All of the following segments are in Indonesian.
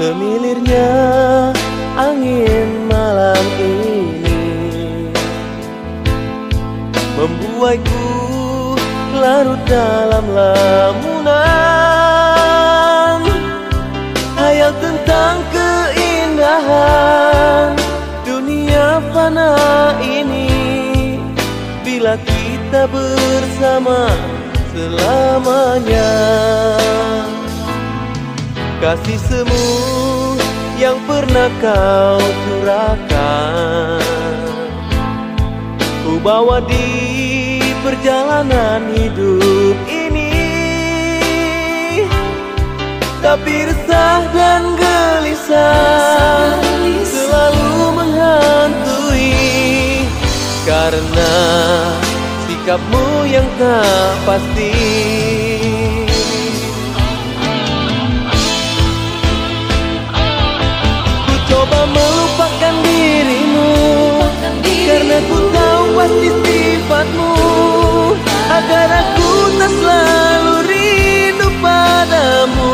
Semilirnya angin malam ini. Membuatku larut dalam lamunan. Hayal tentang keindahan dunia fana ini. Bila kita bersama selamanya Kasih semu yang pernah kau curahkan. Ku bawa di perjalanan hidup ini. Tapi resah dan gelisah Selalu menghantui. Karena sikapmu yang tak pasti Karena ku tahu pasti sifatmu Agar aku tak selalu rindu padamu.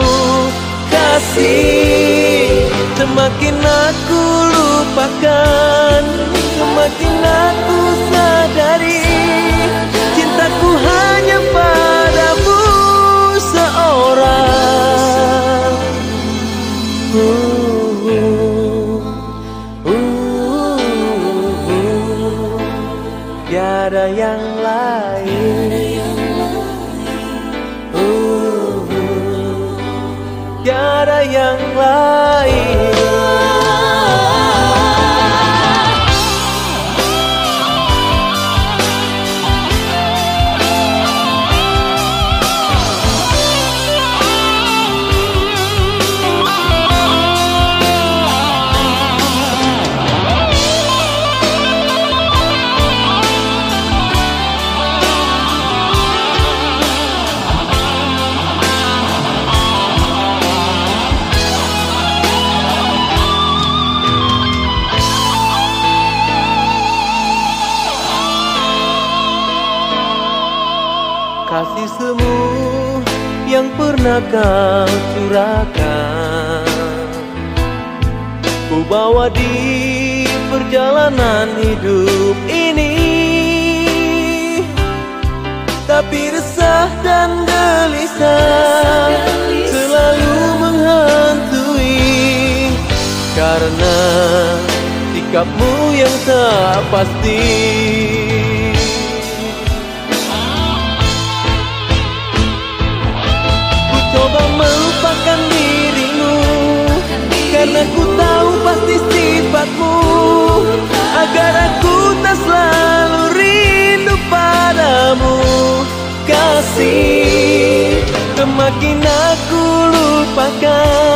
Kasih Semakin aku lupakan Semakin aku sadari Cintaku hanya padamu seorang. Tiada yang lain. Tiada yang lain Kasih semu yang pernah kau curahkan. Ku bawa di perjalanan hidup ini. Tapi resah dan gelisah Selalu menghantui. Karena sikapmu yang tak pasti Agar aku tak selalu rindu padamu. Kasih Semakin aku lupakan